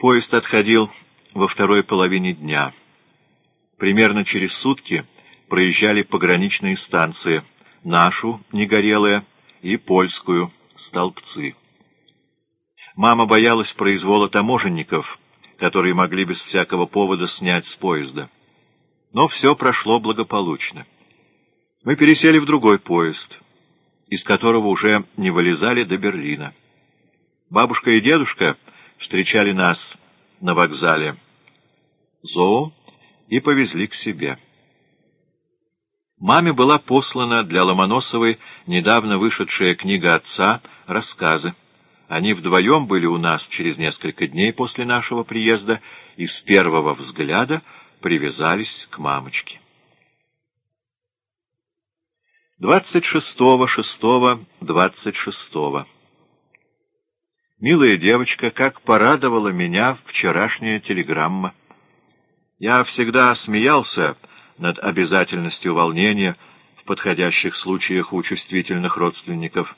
Поезд отходил во второй половине дня. Примерно через сутки проезжали пограничные станции, нашу, Негорелая, и польскую, Столбцы. Мама боялась произвола таможенников, которые могли без всякого повода снять с поезда. Но все прошло благополучно. Мы пересели в другой поезд, из которого уже не вылезали до Берлина. Бабушка и дедушка встречали нас на вокзале Зоо и повезли к себе. Маме была послана для Ломоносовой недавно вышедшая книга отца «Рассказы». Они вдвоем были у нас через несколько дней после нашего приезда и с первого взгляда привязались к мамочке. 26-6-26 Милая девочка, как порадовала меня вчерашняя телеграмма. Я всегда смеялся над обязательностью волнения в подходящих случаях у чувствительных родственников.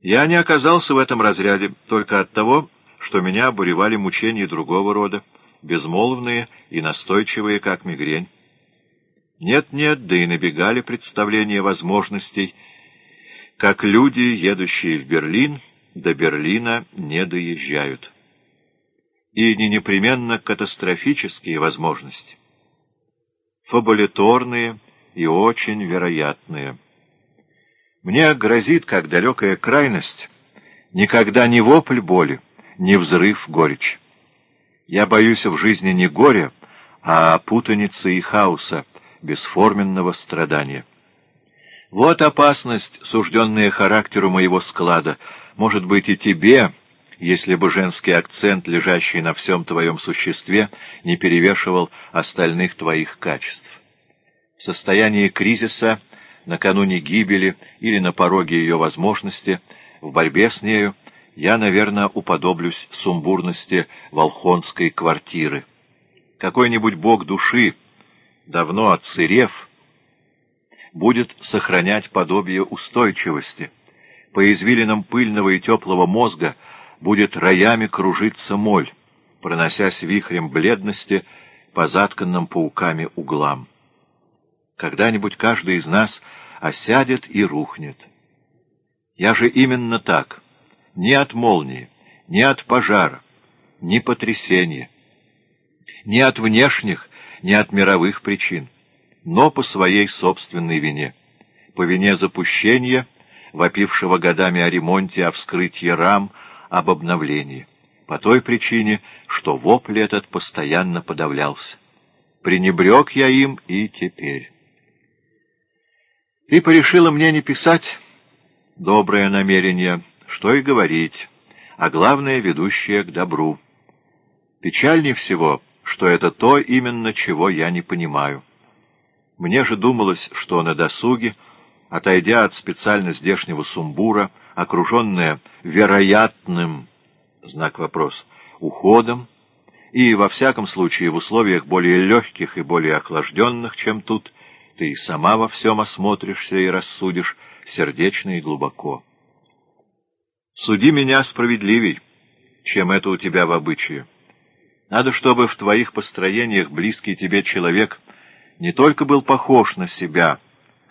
Я не оказался в этом разряде только от того, что меня обуревали мучения другого рода, безмолвные и настойчивые, как мигрень. Нет-нет, да и набегали представления возможностей, как люди, едущие в Берлин, до Берлина не доезжают. И не непременно катастрофические возможности. Фабулиторные и очень вероятные. Мне грозит, как далекая крайность, никогда не вопль боли, не взрыв горечи. Я боюсь в жизни не горя, а путаницы и хаоса, бесформенного страдания. Вот опасность, сужденная характеру моего склада — может быть, и тебе, если бы женский акцент, лежащий на всем твоем существе, не перевешивал остальных твоих качеств. В состоянии кризиса, накануне гибели или на пороге ее возможности, в борьбе с нею, я, наверное, уподоблюсь сумбурности волхонской квартиры. Какой-нибудь бог души, давно отсырев, будет сохранять подобие устойчивости — по извилинам пыльного и теплого мозга будет роями кружиться моль, проносясь вихрем бледности по затканным пауками углам. Когда-нибудь каждый из нас осядет и рухнет. Я же именно так, ни от молнии, ни от пожара, ни потрясения, ни от внешних, ни от мировых причин, но по своей собственной вине, по вине запущения — вопившего годами о ремонте, о вскрытии рам, об обновлении. По той причине, что вопль этот постоянно подавлялся. Пренебрег я им и теперь. Ты порешила мне не писать доброе намерение, что и говорить, а главное, ведущее к добру. Печальнее всего, что это то именно, чего я не понимаю. Мне же думалось, что на досуге отойдя от специально здешнего сумбура, окруженная вероятным, знак вопрос, уходом, и, во всяком случае, в условиях более легких и более охлажденных, чем тут, ты сама во всем осмотришься и рассудишь сердечно и глубоко. Суди меня справедливей, чем это у тебя в обычае. Надо, чтобы в твоих построениях близкий тебе человек не только был похож на себя,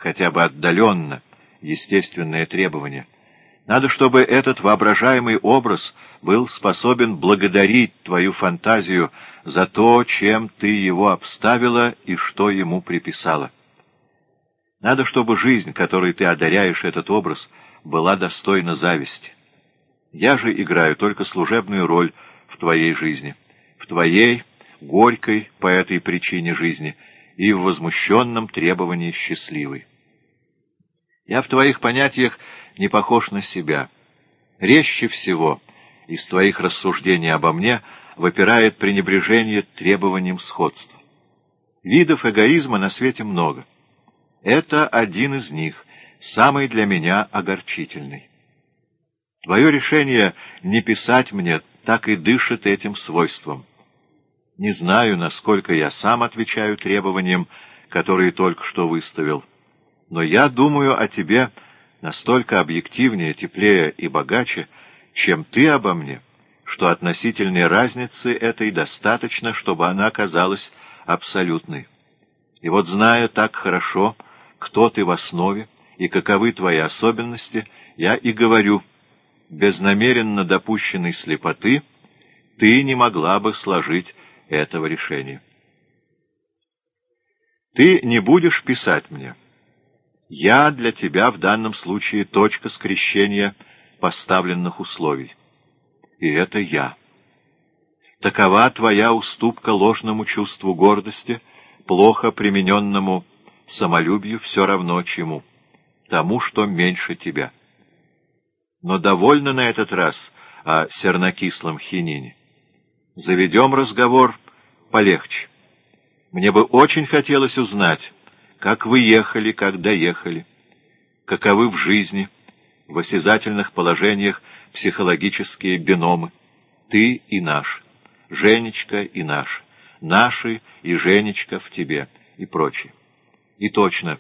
хотя бы отдаленно, естественное требование. Надо, чтобы этот воображаемый образ был способен благодарить твою фантазию за то, чем ты его обставила и что ему приписала. Надо, чтобы жизнь, которой ты одаряешь этот образ, была достойна зависти. Я же играю только служебную роль в твоей жизни, в твоей, горькой по этой причине жизни и в возмущенном требовании счастливой. Я в твоих понятиях не похож на себя. Резче всего из твоих рассуждений обо мне выпирает пренебрежение требованием сходства. Видов эгоизма на свете много. Это один из них, самый для меня огорчительный. Твое решение не писать мне так и дышит этим свойством. Не знаю, насколько я сам отвечаю требованиям, которые только что выставил но я думаю о тебе настолько объективнее, теплее и богаче, чем ты обо мне, что относительной разницы этой достаточно, чтобы она казалась абсолютной. И вот, зная так хорошо, кто ты в основе и каковы твои особенности, я и говорю, без намеренно допущенной слепоты ты не могла бы сложить этого решения. Ты не будешь писать мне. Я для тебя в данном случае точка скрещения поставленных условий. И это я. Такова твоя уступка ложному чувству гордости, плохо примененному самолюбию все равно чему, тому, что меньше тебя. Но довольно на этот раз о сернокислом хинине. Заведем разговор полегче. Мне бы очень хотелось узнать, как вы ехали, как доехали, каковы в жизни, в осязательных положениях психологические биномы, ты и наш, Женечка и наш, наши и Женечка в тебе и прочее. И точно,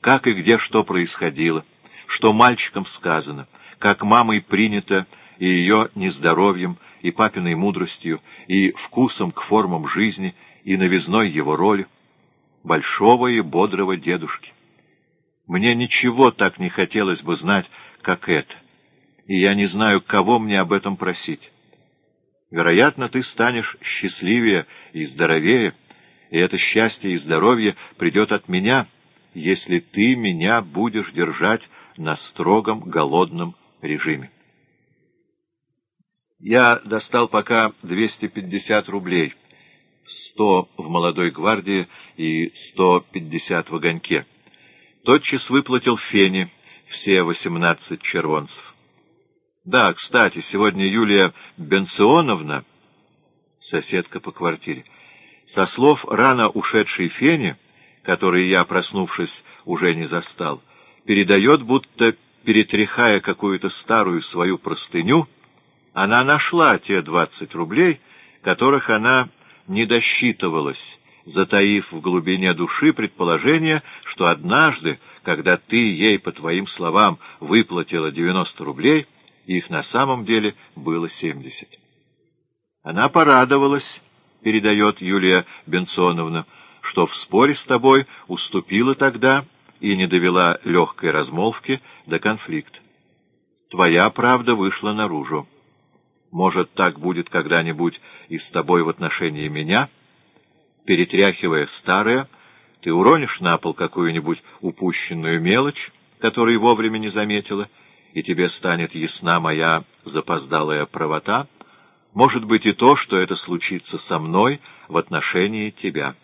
как и где что происходило, что мальчикам сказано, как мамой принято и ее нездоровьем, и папиной мудростью, и вкусом к формам жизни, и новизной его роли, большого и бодрого дедушки. Мне ничего так не хотелось бы знать, как это, и я не знаю, кого мне об этом просить. Вероятно, ты станешь счастливее и здоровее, и это счастье и здоровье придет от меня, если ты меня будешь держать на строгом голодном режиме. Я достал пока 250 рублей, 100 в молодой гвардии и 150 в огоньке. Тотчас выплатил Фене все 18 червонцев. Да, кстати, сегодня Юлия Бенционовна, соседка по квартире, со слов рано ушедшей Фени, которые я, проснувшись, уже не застал, передает, будто, перетряхая какую-то старую свою простыню, она нашла те двадцать рублей, которых она не досчитывалась, затаив в глубине души предположение, что однажды, когда ты ей, по твоим словам, выплатила девяносто рублей, их на самом деле было семьдесят. Она порадовалась, передает Юлия Бенсоновна, что в споре с тобой уступила тогда и не довела легкой размолвки до конфликта. Твоя правда вышла наружу. Может, так будет когда-нибудь и с тобой в отношении меня? Перетряхивая старое, ты уронишь на пол какую-нибудь упущенную мелочь, которую вовремя не заметила, и тебе станет ясна моя запоздалая правота, может быть и то, что это случится со мной в отношении тебя».